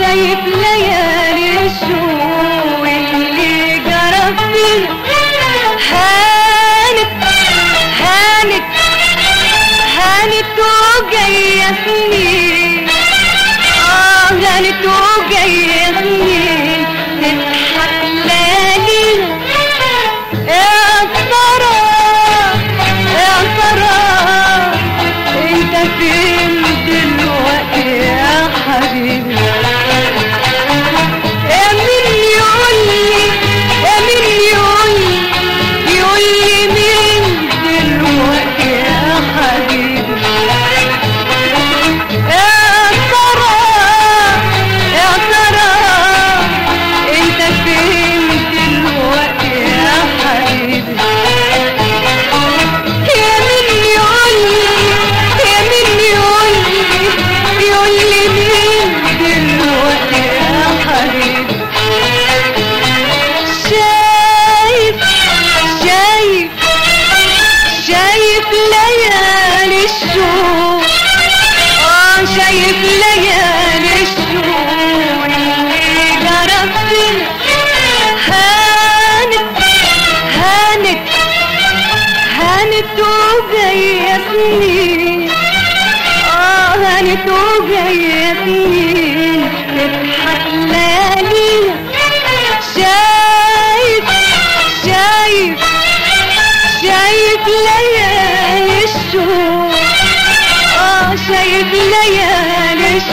شايف ليالي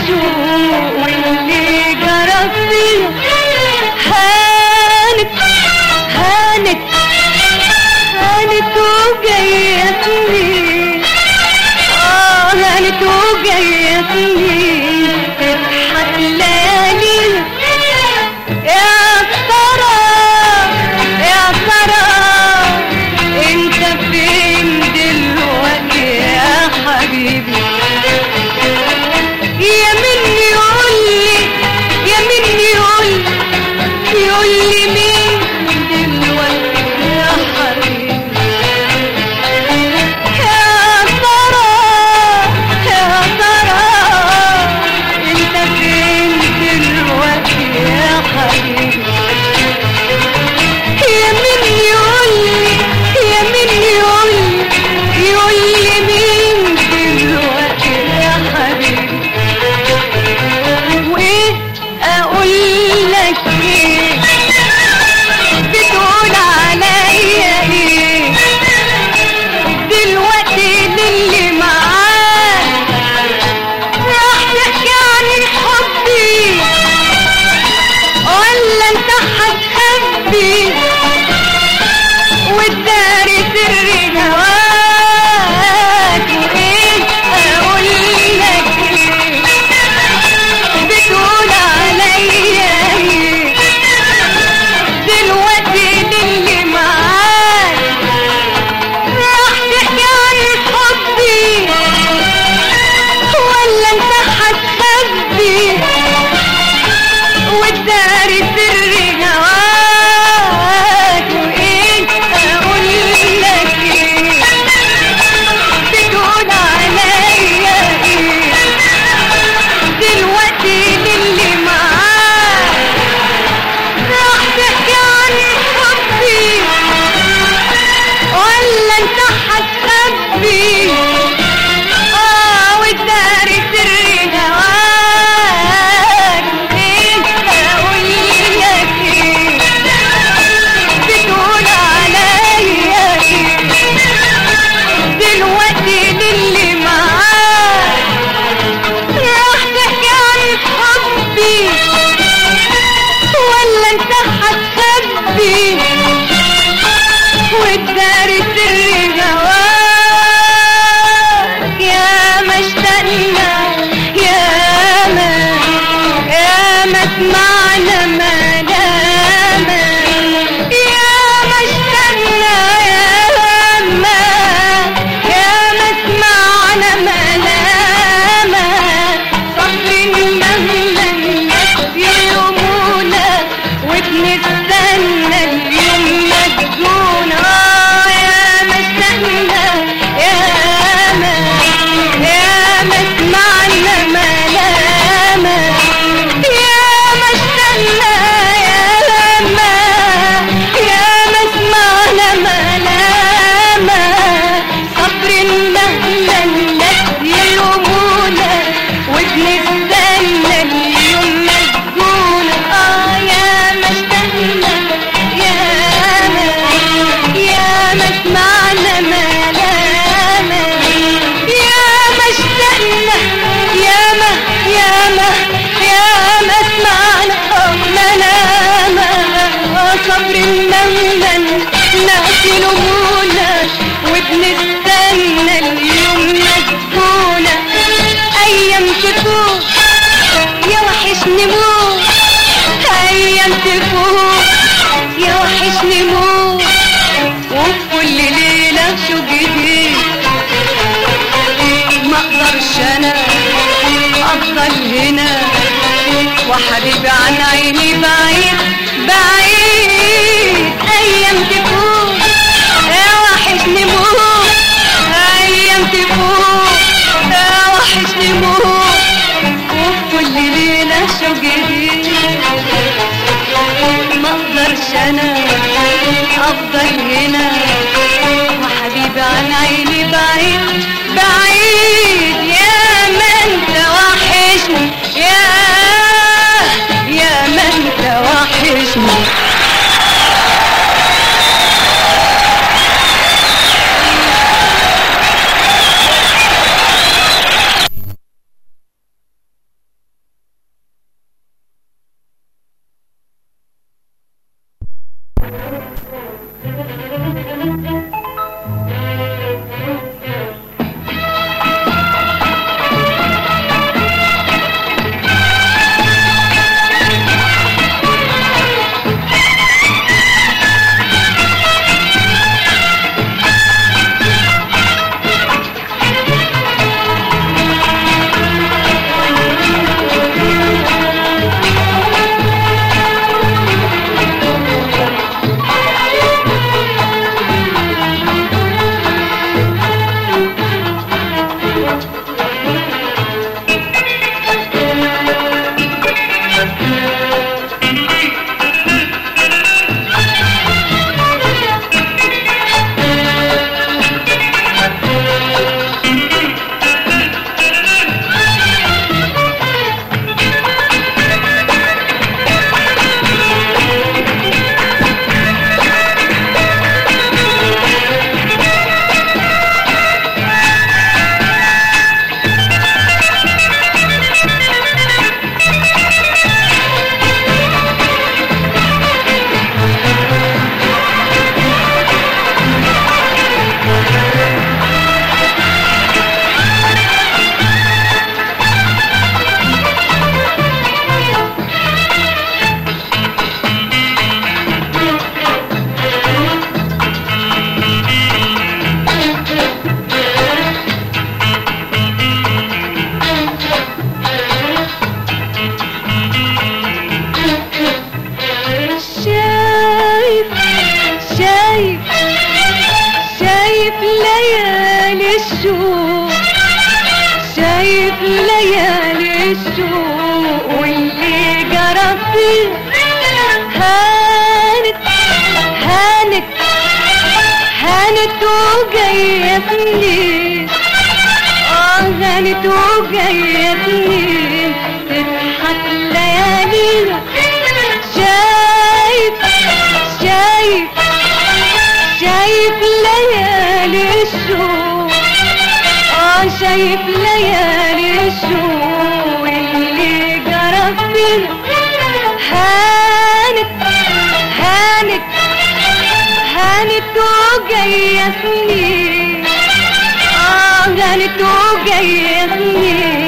ليالي عندي فوق يا وحشني موت. وكل ليلة شو جديد مقدرش أنا أفضل هنا. وحبيبي عن عيني بعيد افضل هنا وحبيبي عن عيني بعيد بعيد يا من توحشني يا يا من توحشني شايف ليالي الشوق اللي جرى فينا هانت هانت هانت وجاية سنين آه هانت وجاية سنين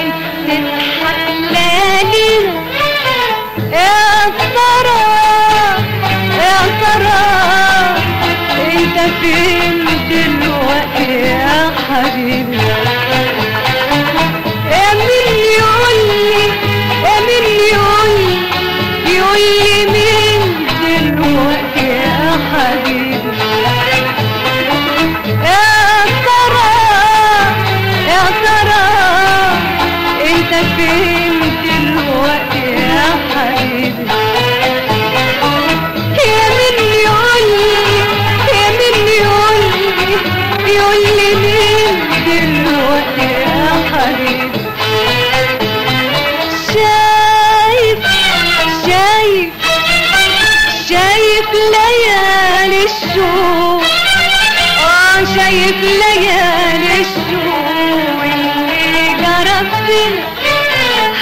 شايف ليالي الشوق اللي جرى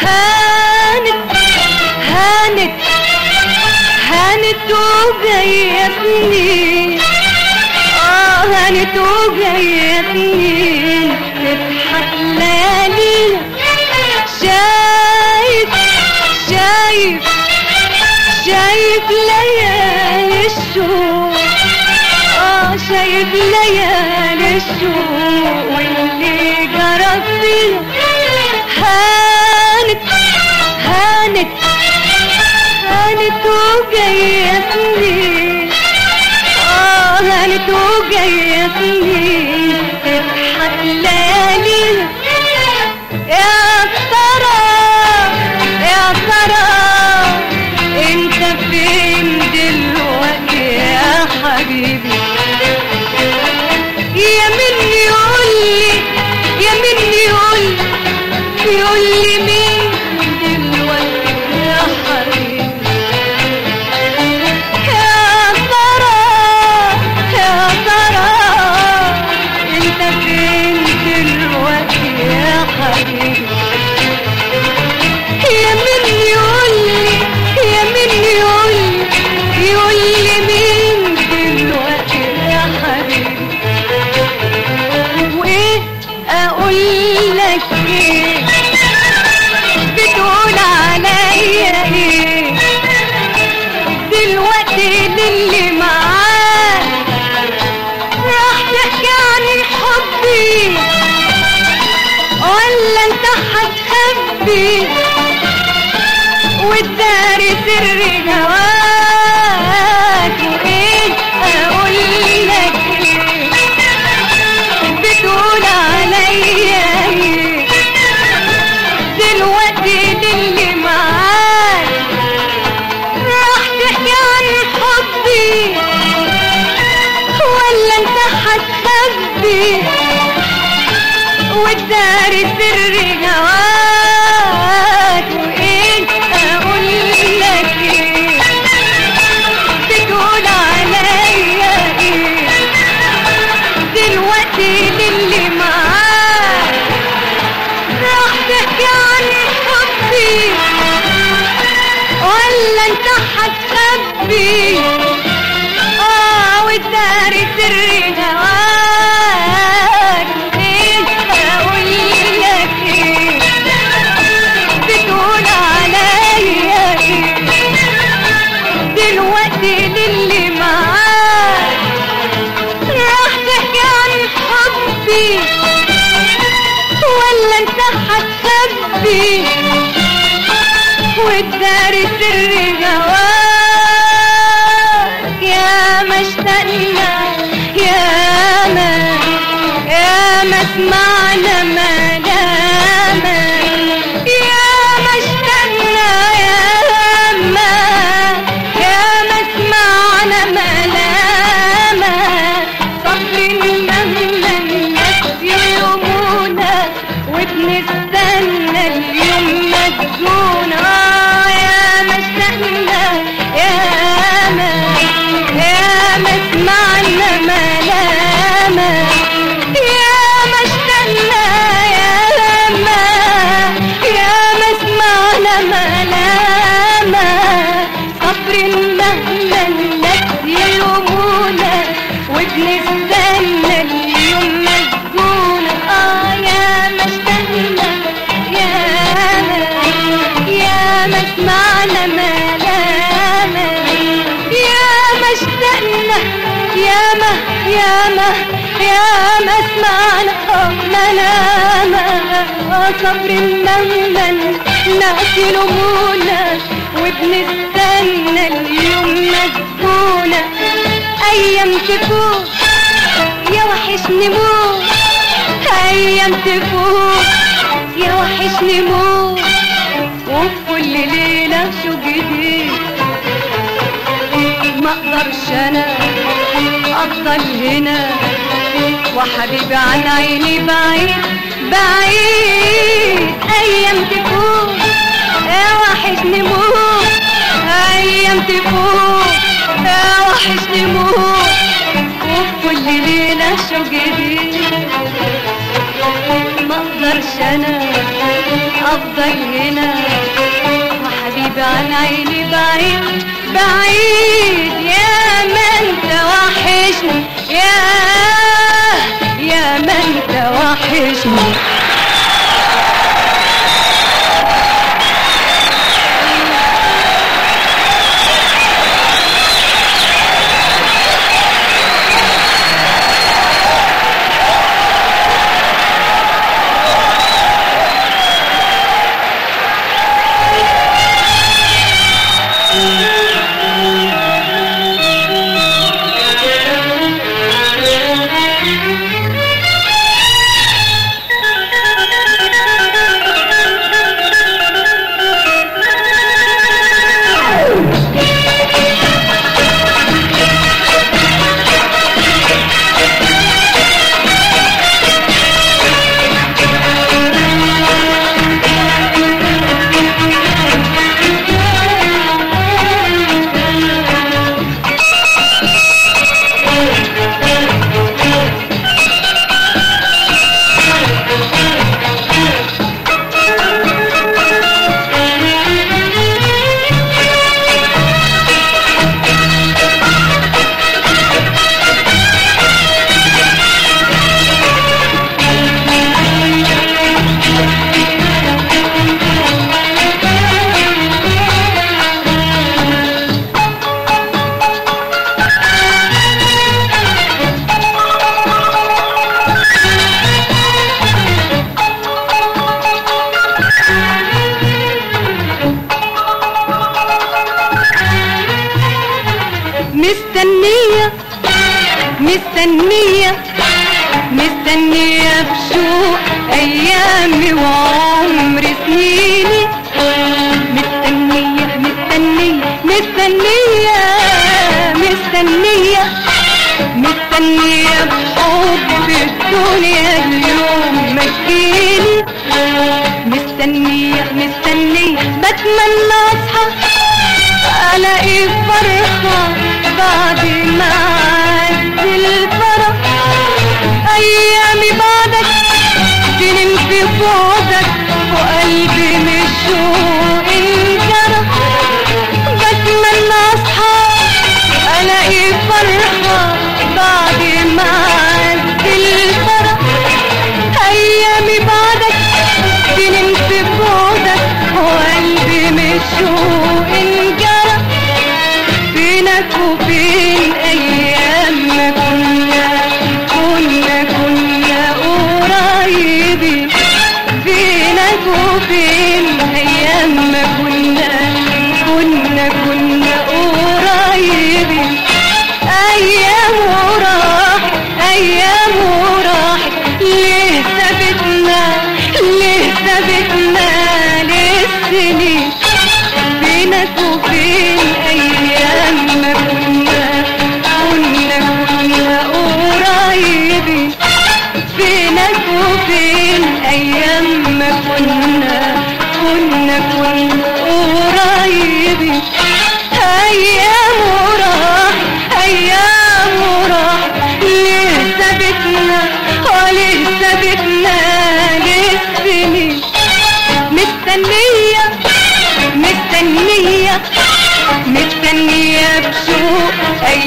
هانت هانت هانت وجايتني. آه هانت وجايتني. غايب ليالي الشوق واللي جرب فيه هانت هانت هانت وجاية only والدار السري هواك يشيلوهونا وبنستنى اليوم مدفونة أيام تفوت يا وحش نموت. أيام تفوت يا وحش نموت. وكل ليلة شو جديد. مقدرش أنا أفضل هنا. وحبيبي عن عيني بعيد بعيد. أيام تفوت واحد موت أيام تفوت يا واحد نموت وكل ليلة شو جديد. مقدرش أنا أفضل هنا. وحبيبي عن عيني بعيد بعيد. يا ما أنت وحشني يا يا ما أنت وحشني. Yeah.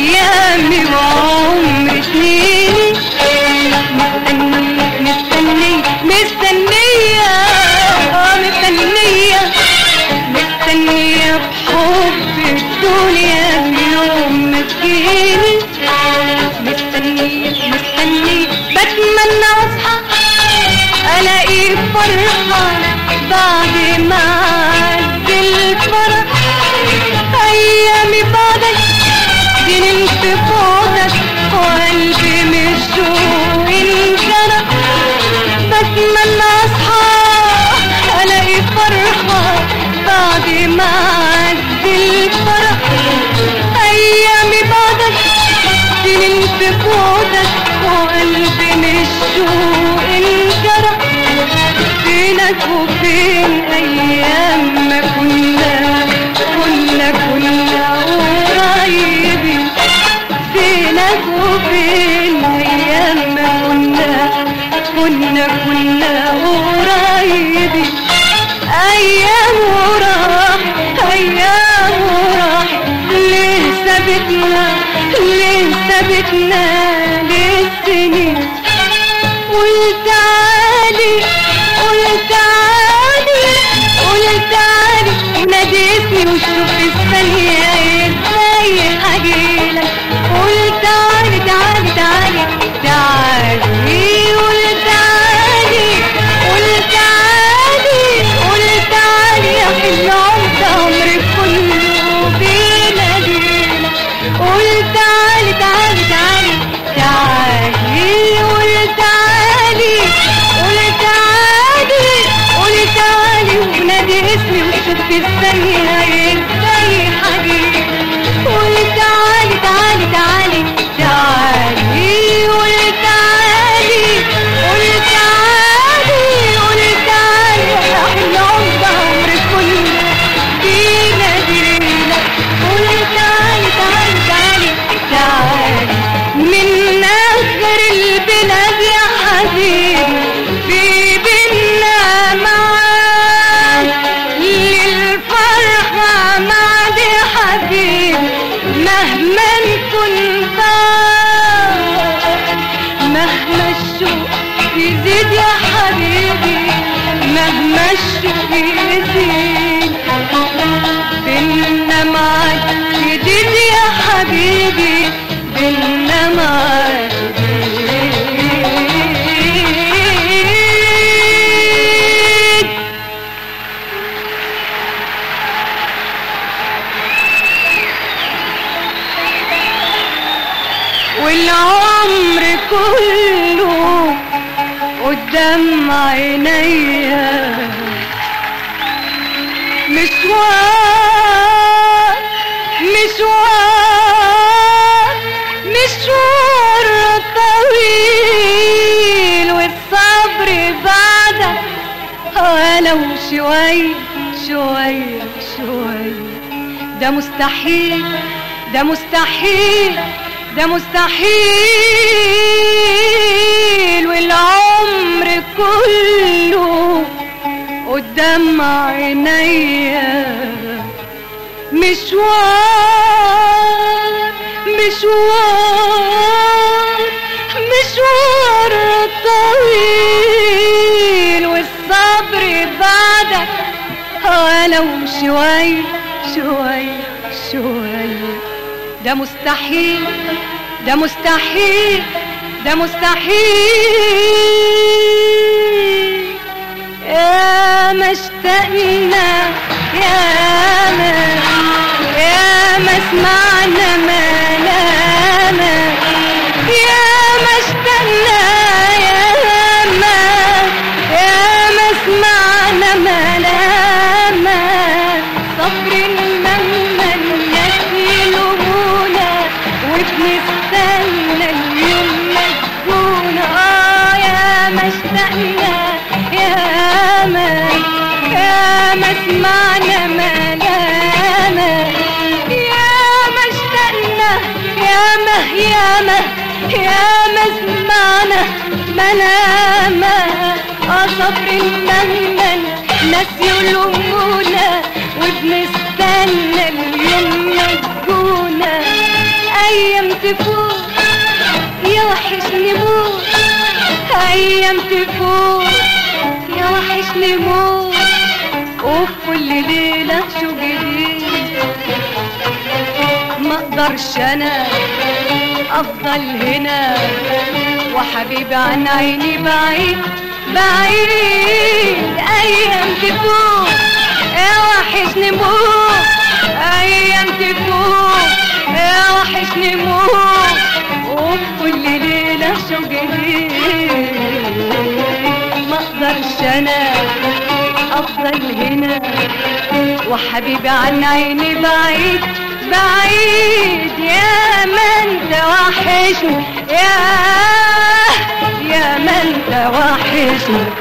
ايامي وعمري يا حبيبي مهما اشتقيتي بينا معاك جديد يا حبيبي بينا معاك شوي شوي. ده مستحيل ده مستحيل ده مستحيل والعمر كله قدام عينيا. مشوار مشوار مشوار طويل والصبر بعدك ولو شوي شوي شوي. ده مستحيل ده مستحيل ده مستحيل. يا ما اشتقنا يا ما يا ما سمعنا ملانا يا ما يا ما سمعنا آه صبر مهما ناس يلومونا وبنستنى اليوم مسجونا أيام تفوت يا وحشني موت أيام تفوت يا وحشني موت. وفي كل ليلة شو جديد ما أقدرش أنا افضل هنا. وحبيبي عن عيني بعيد بعيد. أيام تفوت يا وحشني موت أيام تفوت يا وحشني موت وفي كل ليلة شو جديد. ما أقدرش أنا أفضل هنا. وحبيبي عن عيني بعيد بعيد يا ما انت وحشني. يا يا ما انت وحشني.